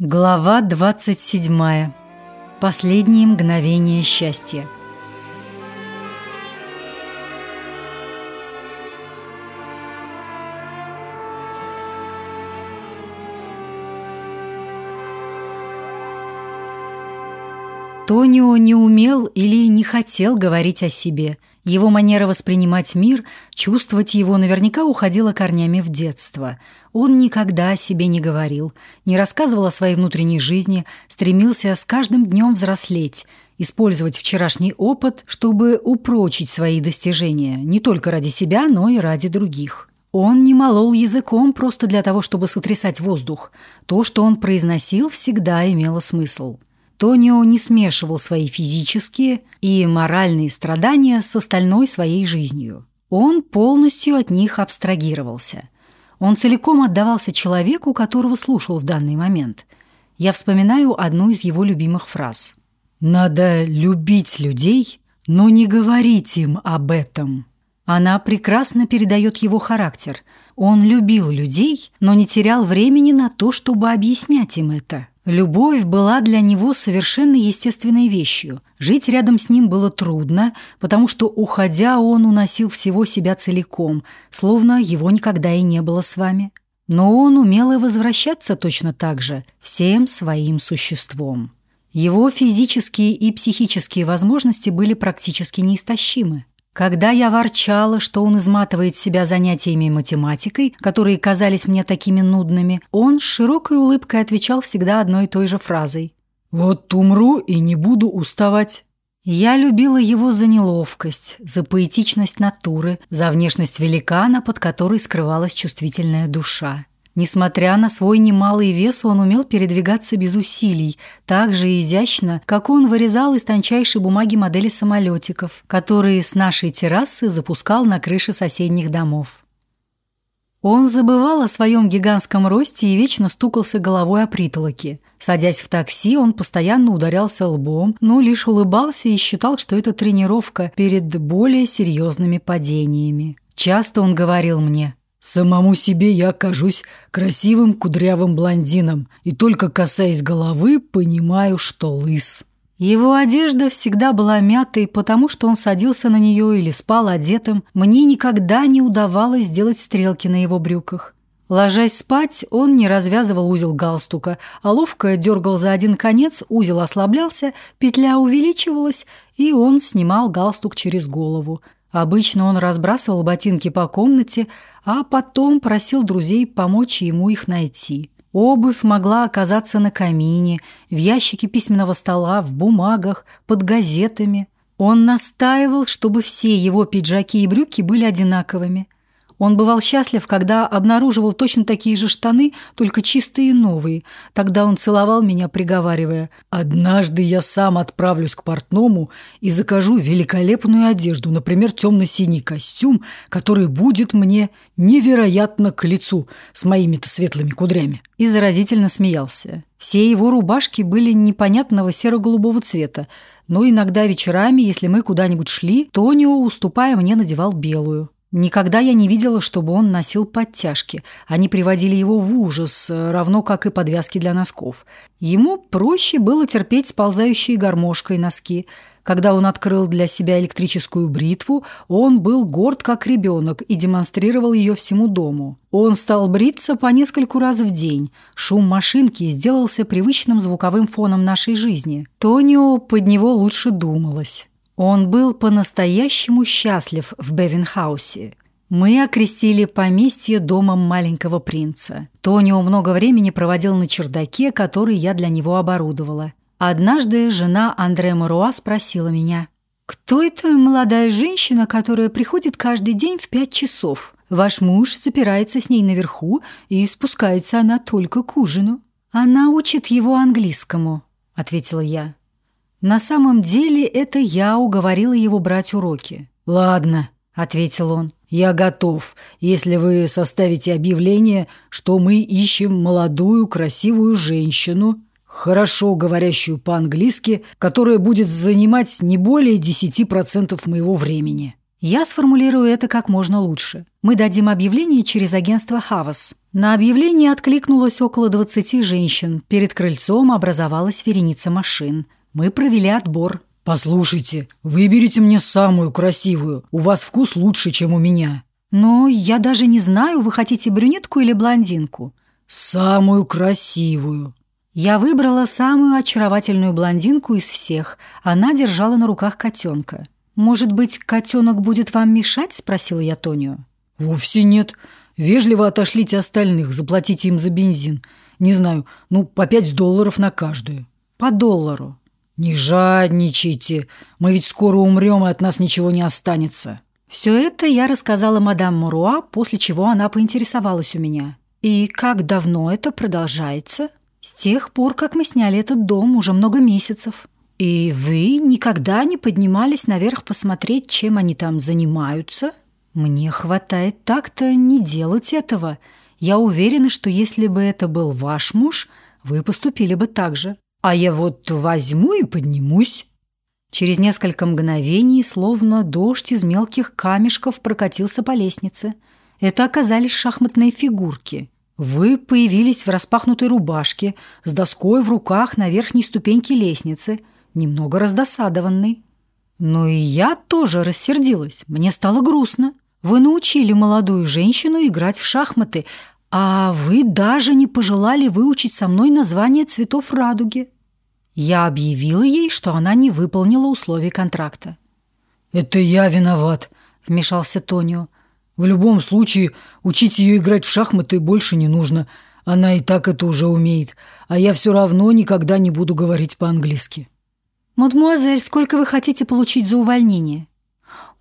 Глава 27. Последние мгновения счастья. Тонио не умел или не хотел говорить о себе. Его манера воспринимать мир, чувствовать его наверняка уходила корнями в детство. Он никогда о себе не говорил, не рассказывал о своей внутренней жизни, стремился с каждым днем взрослеть, использовать вчерашний опыт, чтобы упрочить свои достижения, не только ради себя, но и ради других. Он не молол языком просто для того, чтобы сотрясать воздух. То, что он произносил, всегда имело смысл. Тонио не смешивал свои физические и моральные страдания с остальной своей жизнью. Он полностью от них абстрагировался. Он целиком отдавался человеку, которого слушал в данный момент. Я вспоминаю одну из его любимых фраз. «Надо любить людей, но не говорить им об этом». Она прекрасно передает его характер. Он любил людей, но не терял времени на то, чтобы объяснять им это. Любовь была для него совершенно естественной вещью. Жить рядом с ним было трудно, потому что, уходя, он уносил всего себя целиком, словно его никогда и не было с вами. Но он умел и возвращаться точно так же, всем своим существом. Его физические и психические возможности были практически неистощимы. Когда я ворчала, что он изматывает себя занятиями математикой, которые казались мне такими нудными, он с широкой улыбкой отвечал всегда одной и той же фразой. «Вот умру и не буду уставать». Я любила его за неловкость, за поэтичность натуры, за внешность великана, под которой скрывалась чувствительная душа. Несмотря на свой немалый вес, он умел передвигаться без усилий, так же изящно, как он вырезал из тончайшей бумаги модели самолетиков, которые с нашей террасы запускал на крыши соседних домов. Он забывал о своем гигантском росте и вечно стукался головой о притолоке. Садясь в такси, он постоянно ударялся лбом, но лишь улыбался и считал, что это тренировка перед более серьезными падениями. Часто он говорил мне Самому себе я кажусь красивым кудрявым блондином и только касаясь головы, понимаю, что лыс. Его одежда всегда была мятой, потому что он садился на нее или спал одетым. Мне никогда не удавалось сделать стрелки на его брюках. Ложась спать, он не развязывал узел галстука, а ловко дергал за один конец, узел ослаблялся, петля увеличивалась, и он снимал галстук через голову. Обычно он разбрасывал ботинки по комнате, а потом просил друзей помочь ему их найти. Обувь могла оказаться на камине, в ящике письменного стола, в бумагах, под газетами. Он настаивал, чтобы все его пиджаки и брюки были одинаковыми – он бывал счастлив, когда обнаруживал точно такие же штаны, только чистые и новые. Тогда он целовал меня, приговаривая, «Однажды я сам отправлюсь к портному и закажу великолепную одежду, например, темно-синий костюм, который будет мне невероятно к лицу с моими-то светлыми кудрями». И заразительно смеялся. Все его рубашки были непонятного серо-голубого цвета, но иногда вечерами, если мы куда-нибудь шли, Тонио, уступая мне, надевал белую. Никогда я не видела, чтобы он носил подтяжки. Они приводили его в ужас, равно как и подвязки для носков. Ему проще было терпеть сползающие гармошкой носки. Когда он открыл для себя электрическую бритву, он был горд как ребенок и демонстрировал ее всему дому. Он стал бриться по нескольку раз в день. Шум машинки сделался привычным звуковым фоном нашей жизни. Тонио под него лучше думалось. Он был по-настоящему счастлив в Бевенхаусе. Мы окрестили поместье домом маленького принца. Тонио много времени проводил на чердаке, который я для него оборудовала. Однажды жена Андре Маруа спросила меня, «Кто эта молодая женщина, которая приходит каждый день в пять часов? Ваш муж запирается с ней наверху, и спускается она только к ужину». «Она учит его английскому», — ответила я. На самом деле это я уговорила его брать уроки. «Ладно», — ответил он, — «я готов, если вы составите объявление, что мы ищем молодую красивую женщину, хорошо говорящую по-английски, которая будет занимать не более 10% моего времени». Я сформулирую это как можно лучше. Мы дадим объявление через агентство «Хавас». На объявление откликнулось около 20 женщин. Перед крыльцом образовалась вереница машин. Мы провели отбор. «Послушайте, выберите мне самую красивую. У вас вкус лучше, чем у меня». «Но я даже не знаю, вы хотите брюнетку или блондинку». «Самую красивую». Я выбрала самую очаровательную блондинку из всех. Она держала на руках котенка. «Может быть, котенок будет вам мешать?» – спросила я Тонию. «Вовсе нет. Вежливо отошлите остальных, заплатите им за бензин. Не знаю, ну, по пять долларов на каждую». «По доллару». «Не жадничайте. Мы ведь скоро умрем, и от нас ничего не останется». Все это я рассказала мадам Муруа, после чего она поинтересовалась у меня. «И как давно это продолжается?» «С тех пор, как мы сняли этот дом, уже много месяцев». «И вы никогда не поднимались наверх посмотреть, чем они там занимаются?» «Мне хватает так-то не делать этого. Я уверена, что если бы это был ваш муж, вы поступили бы так же. А я вот возьму и поднимусь». Через несколько мгновений, словно дождь из мелких камешков, прокатился по лестнице. Это оказались шахматные фигурки. Вы появились в распахнутой рубашке, с доской в руках на верхней ступеньке лестницы – немного раздосадованный. Но и я тоже рассердилась. Мне стало грустно. Вы научили молодую женщину играть в шахматы, а вы даже не пожелали выучить со мной название цветов радуги. Я объявила ей, что она не выполнила условий контракта. «Это я виноват», — вмешался Тонио. «В любом случае, учить ее играть в шахматы больше не нужно. Она и так это уже умеет, а я все равно никогда не буду говорить по-английски». «Мадемуазель, сколько вы хотите получить за увольнение?»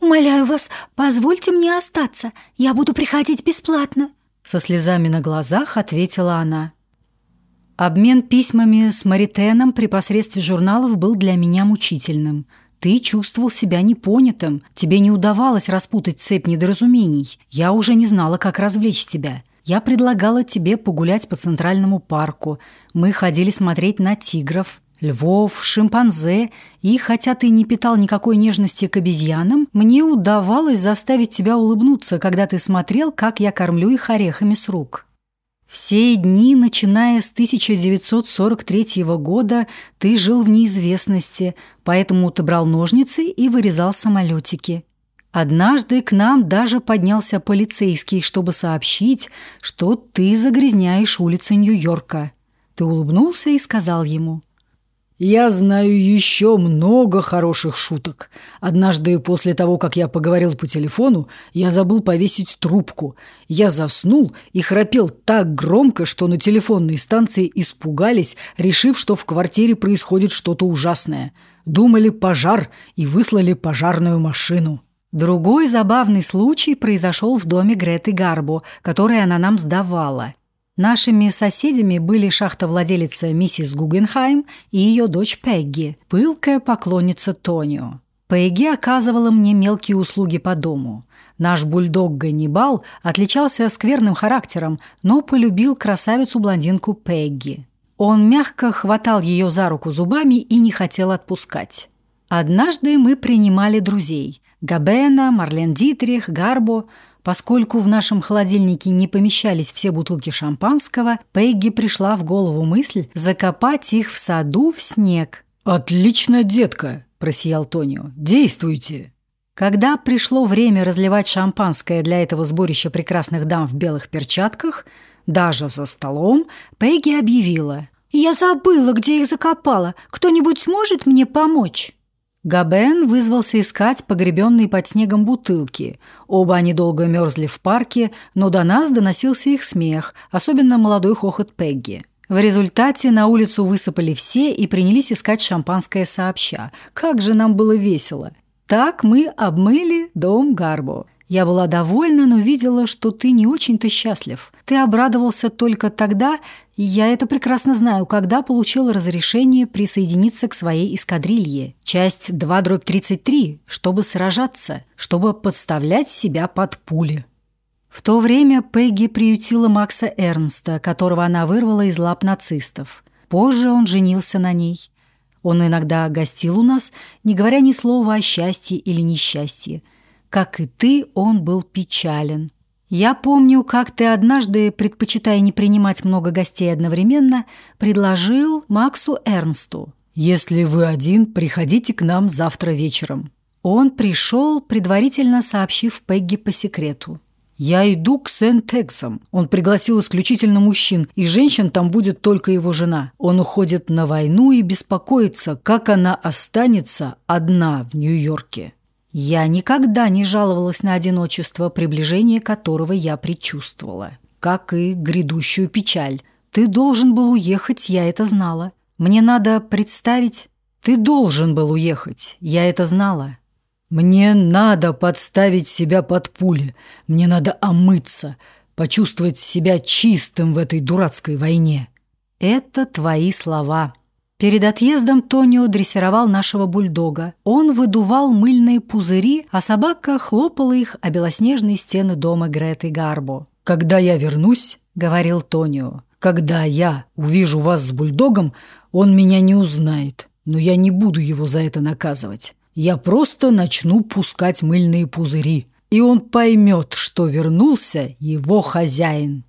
«Умоляю вас, позвольте мне остаться. Я буду приходить бесплатно», — со слезами на глазах ответила она. Обмен письмами с Маритеном при посредстве журналов был для меня мучительным. Ты чувствовал себя непонятым, тебе не удавалось распутать цепь недоразумений. Я уже не знала, как развлечь тебя. Я предлагала тебе погулять по Центральному парку. Мы ходили смотреть на тигров львов, шимпанзе, и хотя ты не питал никакой нежности к обезьянам, мне удавалось заставить тебя улыбнуться, когда ты смотрел, как я кормлю их орехами с рук. Все дни, начиная с 1943 года, ты жил в неизвестности, поэтому ты брал ножницы и вырезал самолетики. Однажды к нам даже поднялся полицейский, чтобы сообщить, что ты загрязняешь улицы Нью-Йорка. Ты улыбнулся и сказал ему – я знаю еще много хороших шуток. Однажды после того, как я поговорил по телефону, я забыл повесить трубку. Я заснул и храпел так громко, что на телефонной станции испугались, решив, что в квартире происходит что-то ужасное. Думали пожар и выслали пожарную машину. Другой забавный случай произошел в доме Греты Гарбо, который она нам сдавала – Нашими соседями были шахтовладелица миссис Гугенхайм и ее дочь Пегги, пылкая поклонница Тонио. Пегги оказывала мне мелкие услуги по дому. Наш бульдог Ганнибал отличался скверным характером, но полюбил красавицу-блондинку Пегги. Он мягко хватал ее за руку зубами и не хотел отпускать. Однажды мы принимали друзей – Габена, Марлен Дитрих, Гарбо – Поскольку в нашем холодильнике не помещались все бутылки шампанского, Пегги пришла в голову мысль закопать их в саду в снег. «Отлично, детка!» – просиял Тонио. «Действуйте!» Когда пришло время разливать шампанское для этого сборища прекрасных дам в белых перчатках, даже за столом, Пегги объявила. «Я забыла, где их закопала. Кто-нибудь сможет мне помочь?» Габен вызвался искать погребенные под снегом бутылки. Оба они долго мерзли в парке, но до нас доносился их смех, особенно молодой хохот Пегги. В результате на улицу высыпали все и принялись искать шампанское сообща. Как же нам было весело! Так мы обмыли дом Гарбо. Я была довольна, но видела, что ты не очень-то счастлив. Ты обрадовался только тогда, и я это прекрасно знаю, когда получил разрешение присоединиться к своей эскадрилье. Часть 2 дробь 33, чтобы сражаться, чтобы подставлять себя под пули. В то время Пегги приютила Макса Эрнста, которого она вырвала из лап нацистов. Позже он женился на ней. Он иногда гостил у нас, не говоря ни слова о счастье или несчастье – Как и ты, он был печален. Я помню, как ты однажды, предпочитая не принимать много гостей одновременно, предложил Максу Эрнсту. «Если вы один, приходите к нам завтра вечером». Он пришел, предварительно сообщив Пегги по секрету. «Я иду к Сент-Эксам. Он пригласил исключительно мужчин, и женщин там будет только его жена. Он уходит на войну и беспокоится, как она останется одна в Нью-Йорке». Я никогда не жаловалась на одиночество, приближение которого я предчувствовала. Как и грядущую печаль. Ты должен был уехать, я это знала. Мне надо представить... Ты должен был уехать, я это знала. Мне надо подставить себя под пули. Мне надо омыться, почувствовать себя чистым в этой дурацкой войне. Это твои слова. Перед отъездом Тонио дрессировал нашего бульдога. Он выдувал мыльные пузыри, а собака хлопала их о белоснежные стены дома Греты Гарбо. «Когда я вернусь», — говорил Тонио, — «когда я увижу вас с бульдогом, он меня не узнает, но я не буду его за это наказывать. Я просто начну пускать мыльные пузыри, и он поймет, что вернулся его хозяин».